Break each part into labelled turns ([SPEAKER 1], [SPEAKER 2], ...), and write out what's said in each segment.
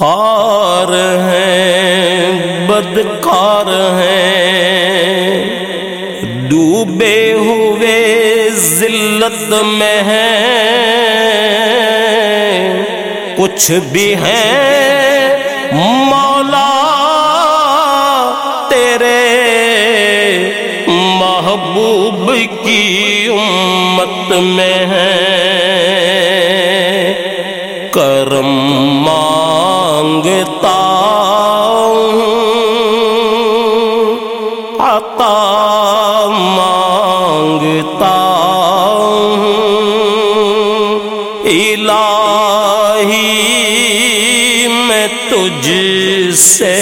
[SPEAKER 1] خار ہیں بدکار ہیں ڈوبے ہوئے ذلت میں ہیں کچھ بھی ہیں مولا، تیرے محبوب کی امت میں ہیں کرم الہی میں تجھ سے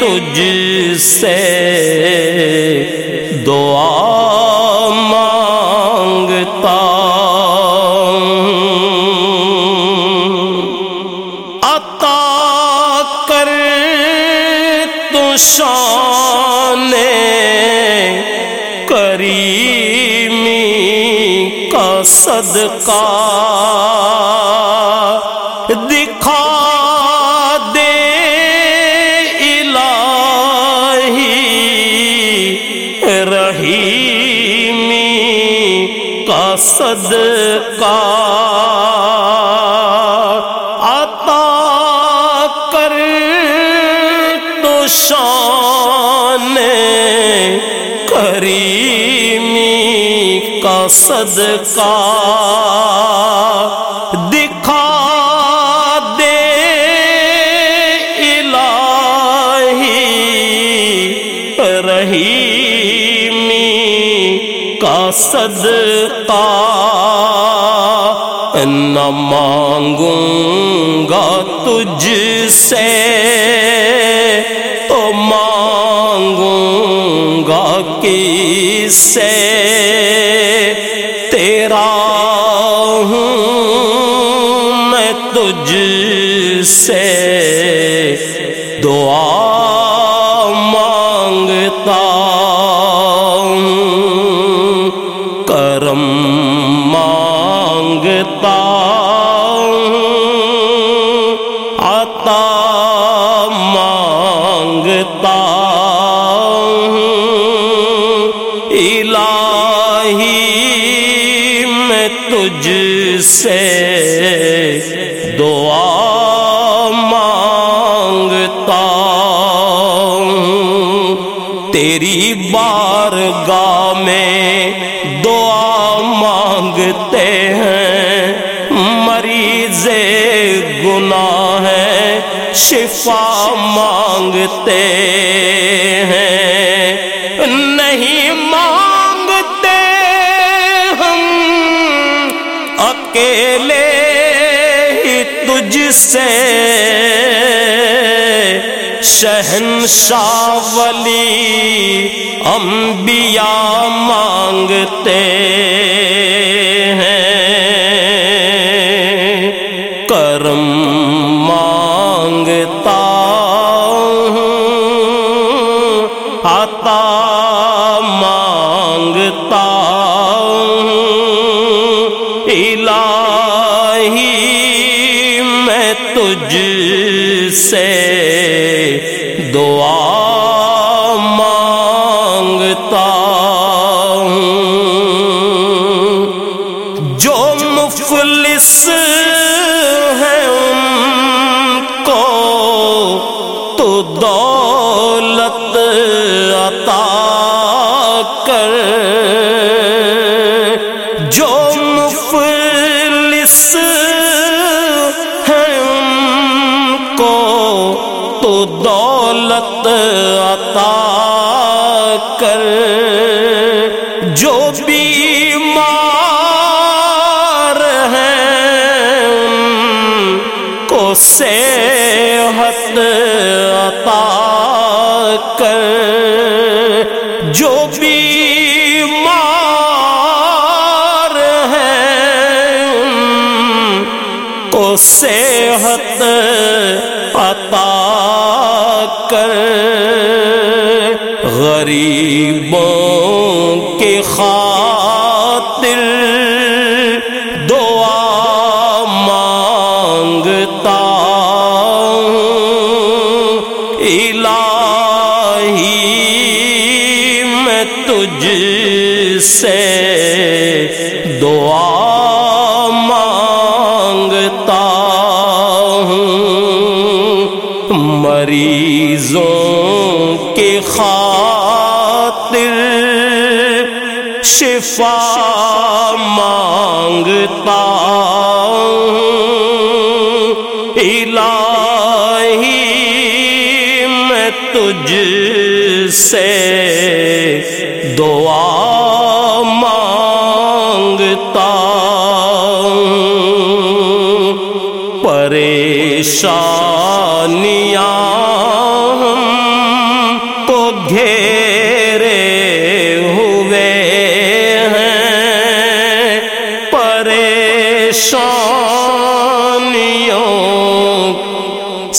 [SPEAKER 1] تجھ سے دعا مانگتا عطا کر تو شان کریمی کا صدقہ۔ کا صدقہ عطا کر تو شان کریمی کا صدقہ دکھا دے الہی رحیمی کا صدقہ نہ مانگوں گا تجھ سے تو مانگوں گا کس سے تیرا ہوں میں تجھ سے دعا عطا مانگتا ہوں الہی میں تجھ سے شفا مانگتے ہیں۔ نہیں مانگتے ہم۔ اکیلے ہی تجھ سے۔ شہنشاہ ولی انبیاء مانگتے سے دولت عطا کر۔ جو بیمار ہیں ان کو صحت عطا صحت عطا کر غریبوں کے خواہ شفا مانگتا ہوں۔ الہی میں تجھ سے دعا مانگتا ہوں۔ پریشانیاں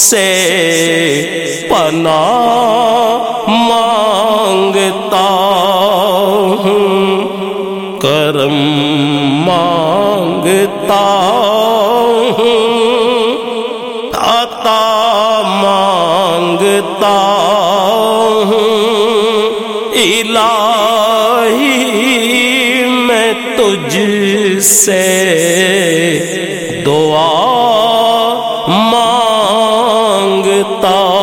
[SPEAKER 1] سے پناہ مانگتا ہوں کرم مانگتا ہوں عطا مانگتا ہوں الہی میں تجھ سے تا